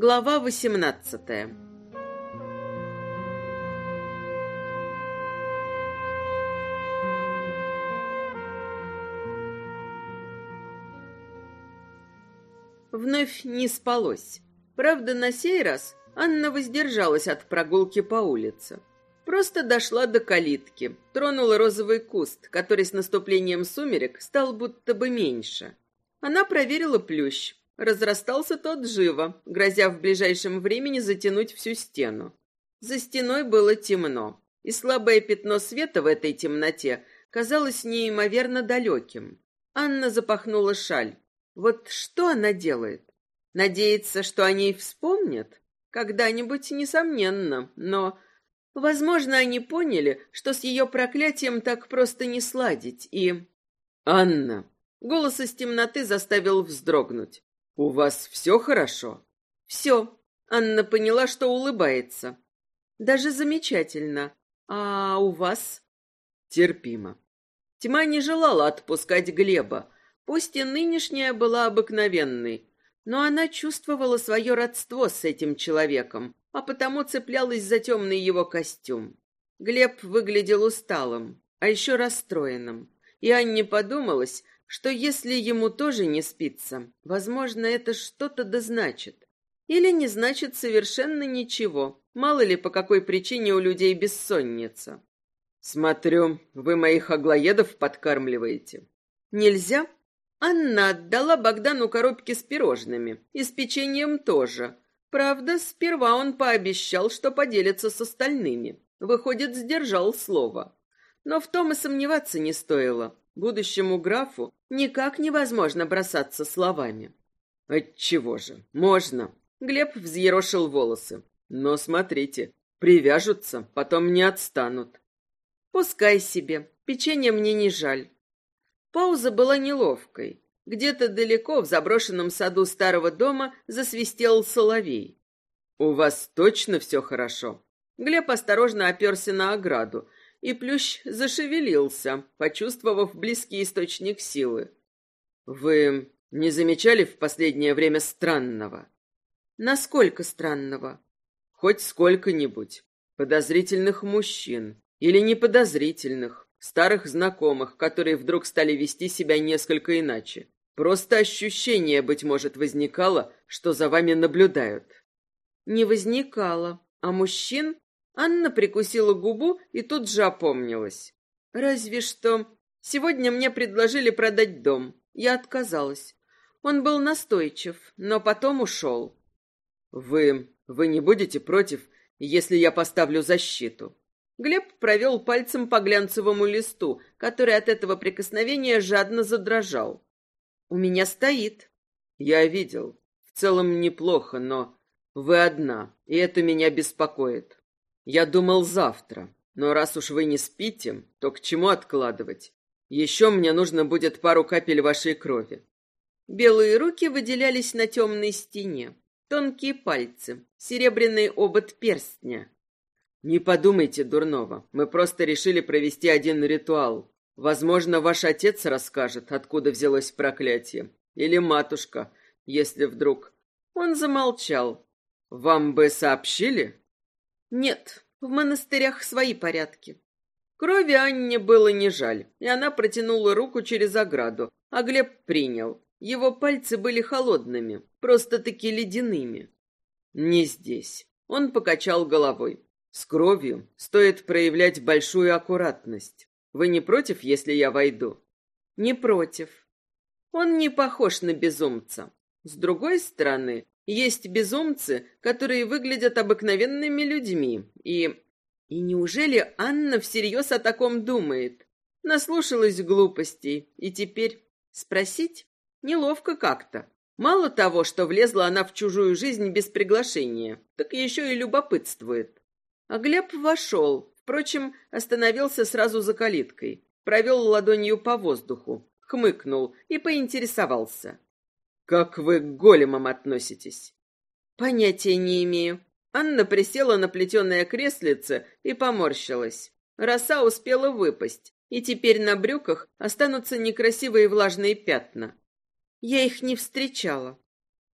Глава восемнадцатая. Вновь не спалось. Правда, на сей раз Анна воздержалась от прогулки по улице. Просто дошла до калитки, тронула розовый куст, который с наступлением сумерек стал будто бы меньше. Она проверила плющ. Разрастался тот живо, грозя в ближайшем времени затянуть всю стену. За стеной было темно, и слабое пятно света в этой темноте казалось неимоверно далеким. Анна запахнула шаль. Вот что она делает? Надеется, что о ней вспомнят? Когда-нибудь, несомненно, но Возможно, они поняли, что с ее проклятием так просто не сладить, и... «Анна!» Голос из темноты заставил вздрогнуть. «У вас все хорошо?» «Все». Анна поняла, что улыбается. «Даже замечательно. А у вас?» «Терпимо». Тьма не желала отпускать Глеба. Пусть и нынешняя была обыкновенной, но она чувствовала свое родство с этим человеком, а потому цеплялась за темный его костюм. Глеб выглядел усталым, а еще расстроенным. И Анне подумалось, что если ему тоже не спится, возможно, это что-то да значит. Или не значит совершенно ничего. Мало ли, по какой причине у людей бессонница. «Смотрю, вы моих аглоедов подкармливаете». «Нельзя?» Анна отдала Богдану коробки с пирожными и с печеньем тоже, Правда, сперва он пообещал, что поделится с остальными. Выходит, сдержал слово. Но в том и сомневаться не стоило. Будущему графу никак невозможно бросаться словами. Отчего же? Можно. Глеб взъерошил волосы. Но смотрите, привяжутся, потом не отстанут. Пускай себе, печенье мне не жаль. Пауза была неловкой. Где-то далеко в заброшенном саду старого дома засвистел соловей. «У вас точно все хорошо?» Глеб осторожно оперся на ограду, и плющ зашевелился, почувствовав близкий источник силы. «Вы не замечали в последнее время странного?» «Насколько странного?» «Хоть сколько-нибудь. Подозрительных мужчин. Или неподозрительных. Старых знакомых, которые вдруг стали вести себя несколько иначе. Просто ощущение, быть может, возникало, что за вами наблюдают. Не возникало. А мужчин? Анна прикусила губу и тут же опомнилась. Разве что... Сегодня мне предложили продать дом. Я отказалась. Он был настойчив, но потом ушел. Вы... вы не будете против, если я поставлю защиту? Глеб провел пальцем по глянцевому листу, который от этого прикосновения жадно задрожал. У меня стоит. Я видел. В целом неплохо, но вы одна, и это меня беспокоит. Я думал завтра, но раз уж вы не спите, то к чему откладывать? Еще мне нужно будет пару капель вашей крови. Белые руки выделялись на темной стене. Тонкие пальцы, серебряный обод перстня. Не подумайте дурного. Мы просто решили провести один ритуал. Возможно, ваш отец расскажет, откуда взялось проклятие. Или матушка, если вдруг... Он замолчал. Вам бы сообщили? Нет, в монастырях свои порядки. Крови Анне было не жаль, и она протянула руку через ограду, а Глеб принял. Его пальцы были холодными, просто-таки ледяными. Не здесь. Он покачал головой. С кровью стоит проявлять большую аккуратность. Вы не против, если я войду? Не против. Он не похож на безумца. С другой стороны, есть безумцы, которые выглядят обыкновенными людьми, и... И неужели Анна всерьез о таком думает? Наслушалась глупостей, и теперь спросить неловко как-то. Мало того, что влезла она в чужую жизнь без приглашения, так еще и любопытствует. А Глеб вошел, Впрочем, остановился сразу за калиткой, провел ладонью по воздуху, хмыкнул и поинтересовался. «Как вы к големам относитесь?» «Понятия не имею». Анна присела на плетеное креслице и поморщилась. Роса успела выпасть, и теперь на брюках останутся некрасивые влажные пятна. Я их не встречала.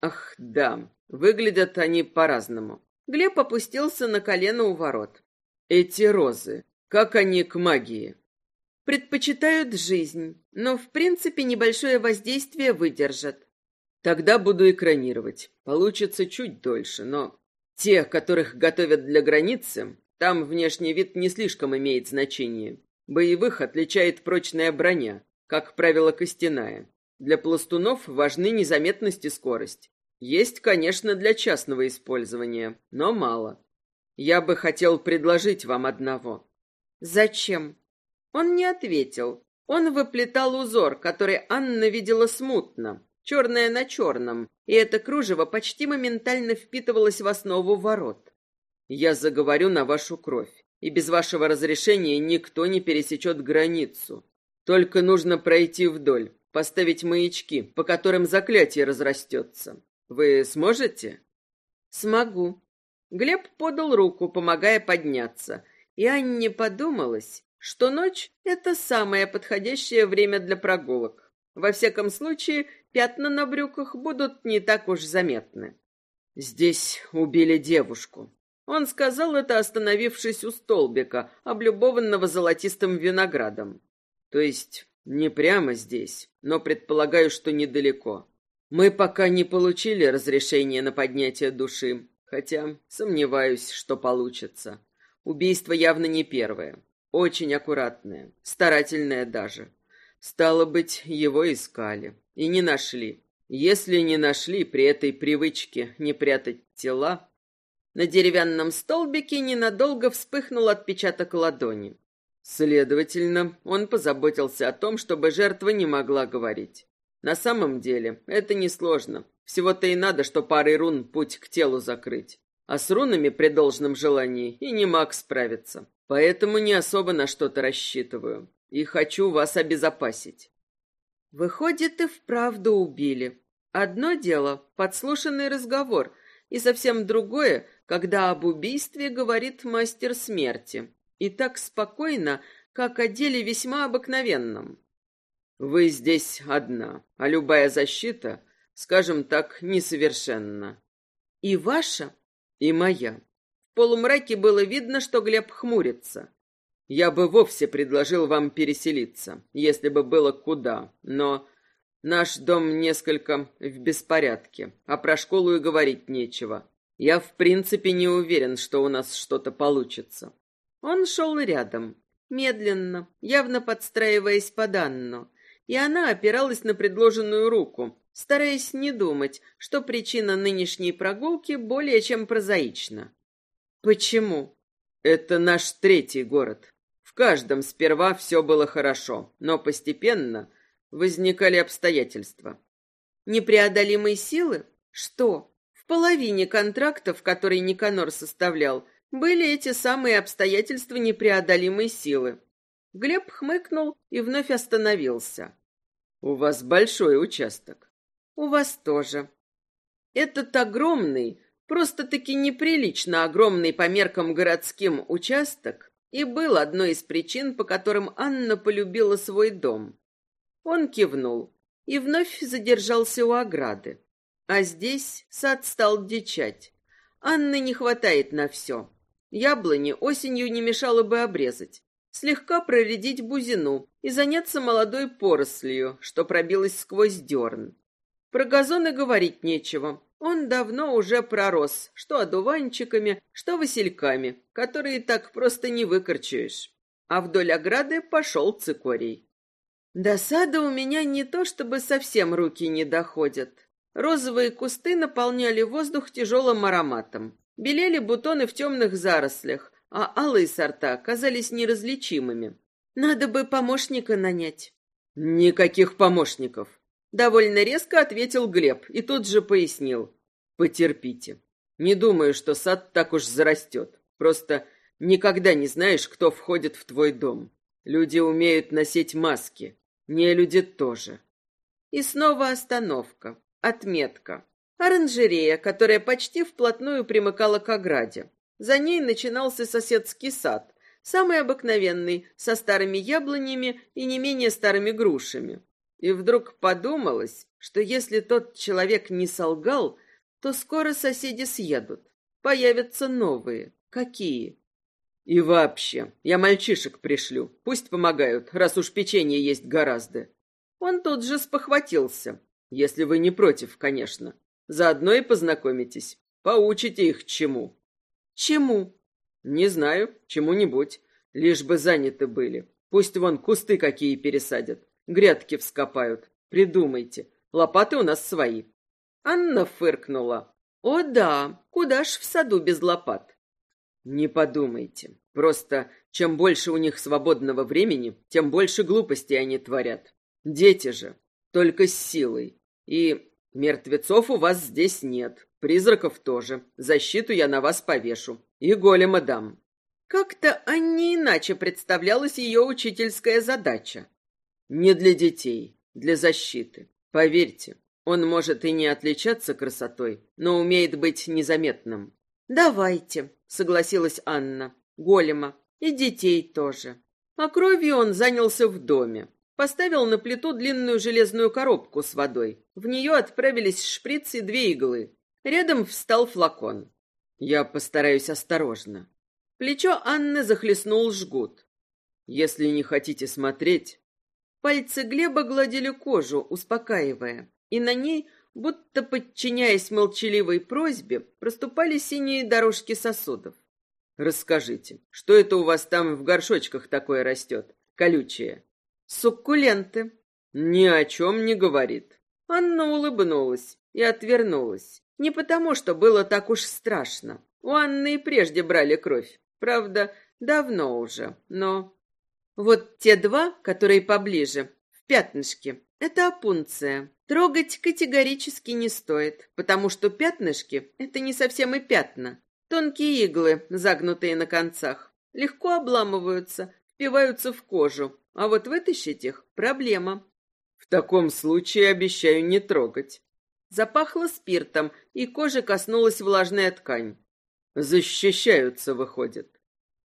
Ах, да, Выглядят они по-разному. Глеб опустился на колено у ворот. Эти розы, как они к магии? Предпочитают жизнь, но в принципе небольшое воздействие выдержат. Тогда буду экранировать. Получится чуть дольше, но те, которых готовят для границы, там внешний вид не слишком имеет значение. Боевых отличает прочная броня, как правило, костяная. Для пластунов важны незаметность и скорость. Есть, конечно, для частного использования, но мало. Я бы хотел предложить вам одного. Зачем? Он не ответил. Он выплетал узор, который Анна видела смутно, черное на черном, и это кружево почти моментально впитывалось в основу ворот. Я заговорю на вашу кровь, и без вашего разрешения никто не пересечет границу. Только нужно пройти вдоль, поставить маячки, по которым заклятие разрастется. Вы сможете? Смогу. Глеб подал руку, помогая подняться, и Анне подумалось, что ночь — это самое подходящее время для прогулок. Во всяком случае, пятна на брюках будут не так уж заметны. «Здесь убили девушку». Он сказал это, остановившись у столбика, облюбованного золотистым виноградом. То есть не прямо здесь, но предполагаю, что недалеко. Мы пока не получили разрешения на поднятие души, хотя сомневаюсь, что получится. Убийство явно не первое. Очень аккуратная, старательная даже. Стало быть, его искали. И не нашли. Если не нашли при этой привычке не прятать тела... На деревянном столбике ненадолго вспыхнул отпечаток ладони. Следовательно, он позаботился о том, чтобы жертва не могла говорить. На самом деле, это несложно. Всего-то и надо, что парой рун путь к телу закрыть. А с рунами при должном желании и не маг справиться. Поэтому не особо на что-то рассчитываю. И хочу вас обезопасить. Выходит, и вправду убили. Одно дело — подслушанный разговор, и совсем другое, когда об убийстве говорит мастер смерти. И так спокойно, как о деле весьма обыкновенном. Вы здесь одна, а любая защита, скажем так, несовершенна. И ваша? И моя. В полумраке было видно, что Глеб хмурится. Я бы вовсе предложил вам переселиться, если бы было куда, но наш дом несколько в беспорядке, а про школу и говорить нечего. Я в принципе не уверен, что у нас что-то получится. Он шел рядом, медленно, явно подстраиваясь под Анну, и она опиралась на предложенную руку, стараясь не думать, что причина нынешней прогулки более чем прозаична. Почему? Это наш третий город. В каждом сперва все было хорошо, но постепенно возникали обстоятельства. Непреодолимые силы? Что? В половине контрактов, которые Никанор составлял, были эти самые обстоятельства непреодолимой силы. Глеб хмыкнул и вновь остановился. «У вас большой участок». «У вас тоже». Этот огромный, Просто-таки неприлично огромный по меркам городским участок и был одной из причин, по которым Анна полюбила свой дом. Он кивнул и вновь задержался у ограды. А здесь сад стал дичать. Анны не хватает на все. Яблони осенью не мешало бы обрезать, слегка проредить бузину и заняться молодой порослью, что пробилась сквозь дерн. Про газоны говорить нечего. Он давно уже пророс, что одуванчиками, что васильками, которые так просто не выкорчуешь. А вдоль ограды пошел цикорий. До сада у меня не то чтобы совсем руки не доходят. Розовые кусты наполняли воздух тяжелым ароматом. Белели бутоны в темных зарослях, а алые сорта казались неразличимыми. Надо бы помощника нанять. Никаких помощников. Довольно резко ответил Глеб и тут же пояснил. Потерпите. Не думаю, что сад так уж зарастет. Просто никогда не знаешь, кто входит в твой дом. Люди умеют носить маски. Не люди тоже. И снова остановка. Отметка. Оранжерея, которая почти вплотную примыкала к ограде. За ней начинался соседский сад, самый обыкновенный, со старыми яблонями и не менее старыми грушами. И вдруг подумалось, что если тот человек не солгал, то скоро соседи съедут. Появятся новые. Какие? И вообще, я мальчишек пришлю. Пусть помогают, раз уж печенье есть гораздо. Он тут же спохватился. Если вы не против, конечно. Заодно и познакомитесь. Поучите их чему. Чему? Не знаю, чему-нибудь. Лишь бы заняты были. Пусть вон кусты какие пересадят. Грядки вскопают. Придумайте. Лопаты у нас свои. Анна фыркнула. О да, куда ж в саду без лопат? Не подумайте. Просто чем больше у них свободного времени, тем больше глупостей они творят. Дети же, только с силой. И мертвецов у вас здесь нет, призраков тоже. Защиту я на вас повешу и голема дам. Как-то Анне иначе представлялась ее учительская задача. Не для детей, для защиты. Поверьте, он может и не отличаться красотой, но умеет быть незаметным. «Давайте», — согласилась Анна, — «голема, и детей тоже». А кровью он занялся в доме. Поставил на плиту длинную железную коробку с водой. В нее отправились шприц и две иглы. Рядом встал флакон. Я постараюсь осторожно. Плечо Анны захлестнул жгут. Если не хотите смотреть... Пальцы Глеба гладили кожу, успокаивая, и на ней, будто подчиняясь молчаливой просьбе, проступали синие дорожки сосудов. Расскажите, что это у вас там в горшочках такое растет, колючее? Суккуленты. Ни о чем не говорит. Анна улыбнулась и отвернулась. Не потому, что было так уж страшно. У Анны и прежде брали кровь. Правда, давно уже, но... Вот те два, которые поближе, в пятнышке, это опунция. Трогать категорически не стоит, потому что пятнышки — это не совсем и пятна. Тонкие иглы, загнутые на концах, легко обламываются, впиваются в кожу, а вот вытащить их — проблема. В таком случае обещаю не трогать. Запахло спиртом, и кожи коснулась влажная ткань. Защищаются, выходит.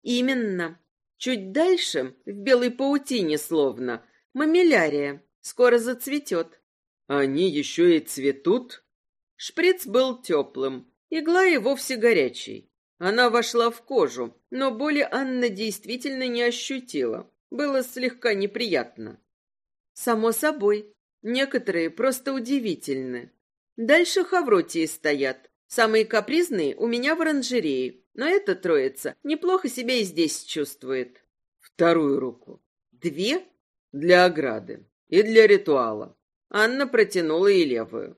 Именно. Чуть дальше, в белой паутине словно, мамилярия. Скоро зацветет. Они еще и цветут? Шприц был теплым, игла и вовсе горячей. Она вошла в кожу, но боли Анна действительно не ощутила. Было слегка неприятно. Само собой, некоторые просто удивительны. Дальше хавротии стоят. Самые капризные у меня в оранжерее, но эта троица неплохо себя и здесь чувствует. Вторую руку. Две? Для ограды и для ритуала. Анна протянула и левую.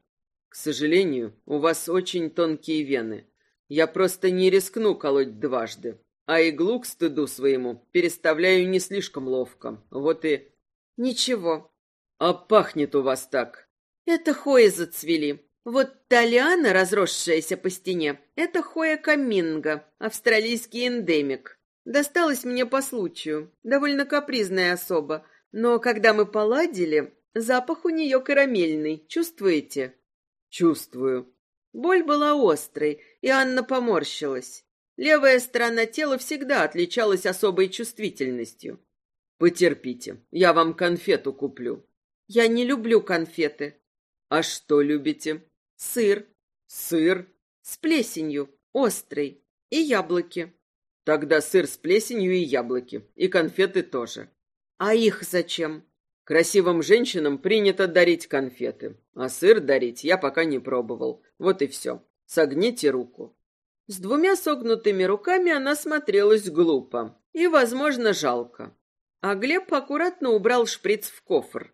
К сожалению, у вас очень тонкие вены. Я просто не рискну колоть дважды а иглу к стыду своему переставляю не слишком ловко. Вот и... Ничего. А пахнет у вас так. Это хои зацвели. Вот та разросшаяся по стене, это хоя каминга, австралийский эндемик. Досталась мне по случаю. Довольно капризная особа. Но когда мы поладили, запах у нее карамельный. Чувствуете? Чувствую. Боль была острой, и Анна поморщилась. Левая сторона тела всегда отличалась особой чувствительностью. Потерпите, я вам конфету куплю. Я не люблю конфеты. А что любите? Сыр. Сыр? С плесенью, острый. И яблоки. Тогда сыр с плесенью и яблоки. И конфеты тоже. А их зачем? Красивым женщинам принято дарить конфеты. А сыр дарить я пока не пробовал. Вот и все. Согните руку. С двумя согнутыми руками она смотрелась глупо и, возможно, жалко. А Глеб аккуратно убрал шприц в кофр.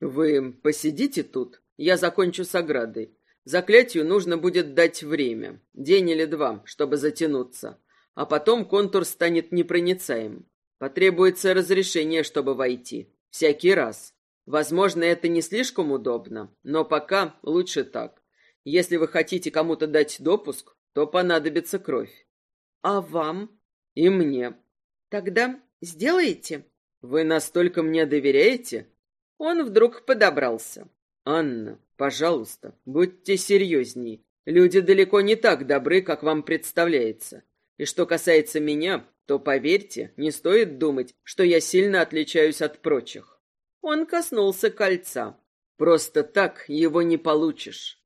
«Вы посидите тут, я закончу с оградой. Заклятию нужно будет дать время, день или два, чтобы затянуться, а потом контур станет непроницаем. Потребуется разрешение, чтобы войти. Всякий раз. Возможно, это не слишком удобно, но пока лучше так. Если вы хотите кому-то дать допуск, то понадобится кровь. А вам? И мне. Тогда сделаете? Вы настолько мне доверяете? Он вдруг подобрался. Анна, пожалуйста, будьте серьезней. Люди далеко не так добры, как вам представляется. И что касается меня, то, поверьте, не стоит думать, что я сильно отличаюсь от прочих. Он коснулся кольца. Просто так его не получишь.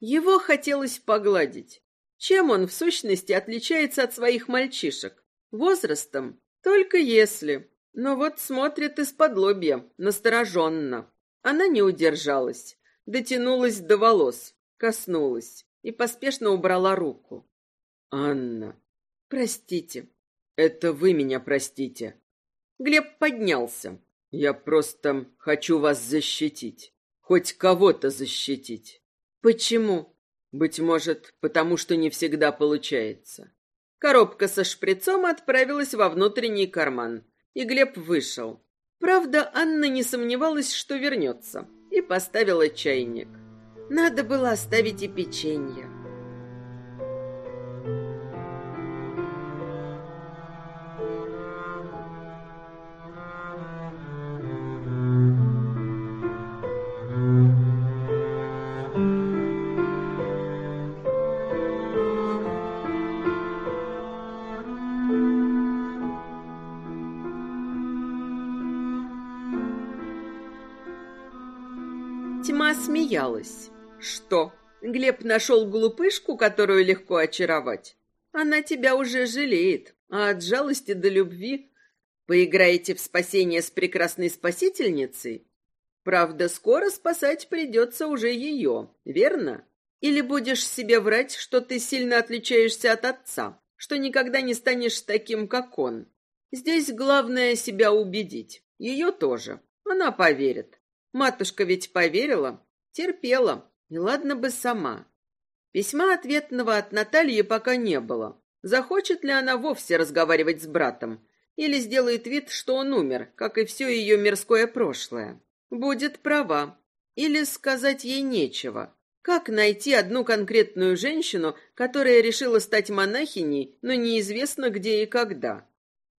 Его хотелось погладить. Чем он в сущности отличается от своих мальчишек? Возрастом? Только если. Но вот смотрит из-под лобья, настороженно. Она не удержалась, дотянулась до волос, коснулась и поспешно убрала руку. «Анна, простите». «Это вы меня простите». Глеб поднялся. «Я просто хочу вас защитить. Хоть кого-то защитить». «Почему?» «Быть может, потому что не всегда получается». Коробка со шприцом отправилась во внутренний карман, и Глеб вышел. Правда, Анна не сомневалась, что вернется, и поставила чайник. Надо было оставить и печенье. Смеялась. Что? Глеб нашел глупышку, которую легко очаровать? Она тебя уже жалеет, а от жалости до любви поиграете в спасение с прекрасной спасительницей? Правда, скоро спасать придется уже ее, верно? Или будешь себе врать, что ты сильно отличаешься от отца, что никогда не станешь таким, как он? Здесь главное себя убедить. Ее тоже. Она поверит. Матушка ведь поверила, терпела, и ладно бы сама. Письма ответного от Натальи пока не было. Захочет ли она вовсе разговаривать с братом? Или сделает вид, что он умер, как и все ее мирское прошлое? Будет права. Или сказать ей нечего. Как найти одну конкретную женщину, которая решила стать монахиней, но неизвестно где и когда?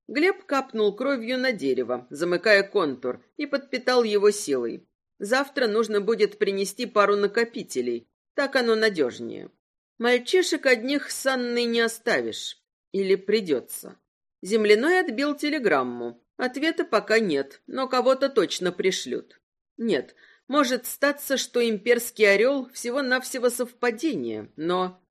Глеб капнул кровью на дерево, замыкая контур, и подпитал его силой. Завтра нужно будет принести пару накопителей, так оно надежнее. Мальчишек одних с Анной не оставишь. Или придется. Земляной отбил телеграмму. Ответа пока нет, но кого-то точно пришлют. Нет, может статься, что имперский орел всего-навсего совпадение, но...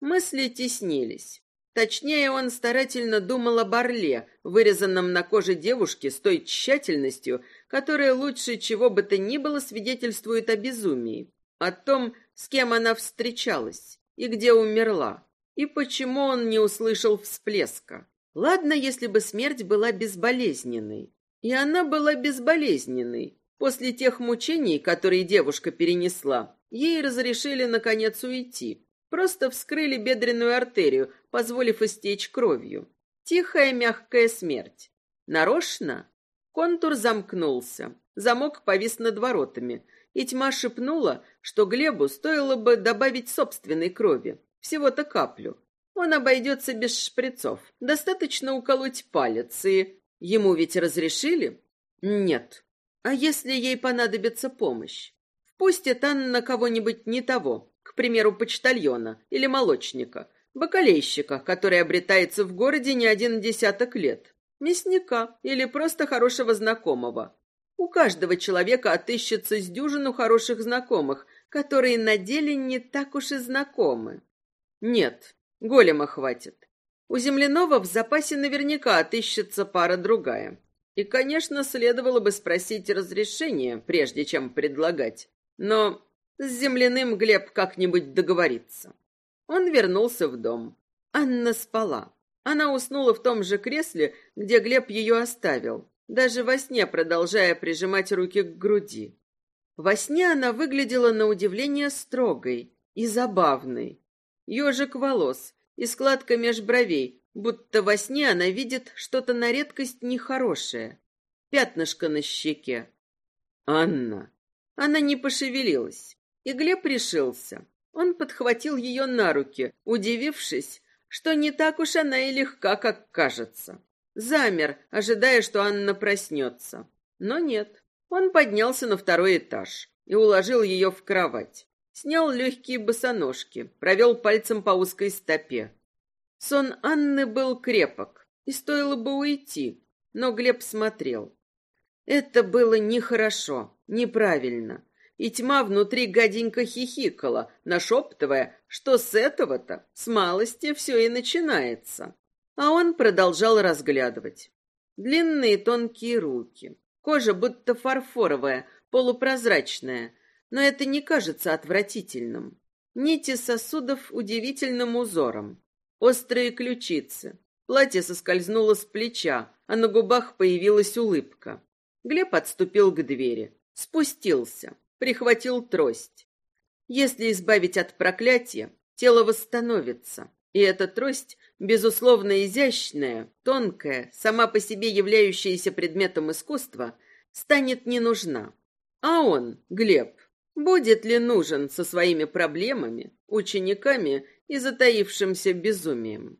Мысли теснились. Точнее, он старательно думал о Орле, вырезанном на коже девушки с той тщательностью, которая лучше чего бы то ни было свидетельствует о безумии, о том, с кем она встречалась и где умерла, и почему он не услышал всплеска. Ладно, если бы смерть была безболезненной. И она была безболезненной. После тех мучений, которые девушка перенесла, ей разрешили наконец уйти. Просто вскрыли бедренную артерию, позволив истечь кровью. Тихая мягкая смерть. Нарочно? Контур замкнулся. Замок повис над воротами, и тьма шепнула, что Глебу стоило бы добавить собственной крови, всего-то каплю. Он обойдется без шприцов. Достаточно уколоть палец, и... Ему ведь разрешили? Нет. А если ей понадобится помощь? Впустит Анна кого-нибудь не того, к примеру, почтальона или молочника, бакалейщика, который обретается в городе не один десяток лет, мясника или просто хорошего знакомого. У каждого человека отыщется с дюжину хороших знакомых, которые на деле не так уж и знакомы. Нет, голема хватит. У земляного в запасе наверняка отыщется пара другая. И, конечно, следовало бы спросить разрешение, прежде чем предлагать. Но с земляным Глеб как-нибудь договорится. Он вернулся в дом. Анна спала. Она уснула в том же кресле, где Глеб ее оставил, даже во сне продолжая прижимать руки к груди. Во сне она выглядела на удивление строгой и забавной. Ежик волос и складка меж бровей, будто во сне она видит что-то на редкость нехорошее. Пятнышко на щеке. «Анна!» Она не пошевелилась, и Глеб решился. Он подхватил ее на руки, удивившись, что не так уж она и легка, как кажется. Замер, ожидая, что Анна проснется. Но нет. Он поднялся на второй этаж и уложил ее в кровать. Снял легкие босоножки, провел пальцем по узкой стопе. Сон Анны был крепок, и стоило бы уйти, но Глеб смотрел. Это было нехорошо, неправильно. И тьма внутри гаденько хихикала, нашептывая, что с этого-то, с малости, все и начинается. А он продолжал разглядывать. Длинные тонкие руки, кожа будто фарфоровая, полупрозрачная, но это не кажется отвратительным. Нити сосудов удивительным узором, острые ключицы. Платье соскользнуло с плеча, а на губах появилась улыбка. Глеб отступил к двери, спустился, прихватил трость. Если избавить от проклятия, тело восстановится, и эта трость, безусловно изящная, тонкая, сама по себе являющаяся предметом искусства, станет не нужна. А он, Глеб, будет ли нужен со своими проблемами, учениками и затаившимся безумием?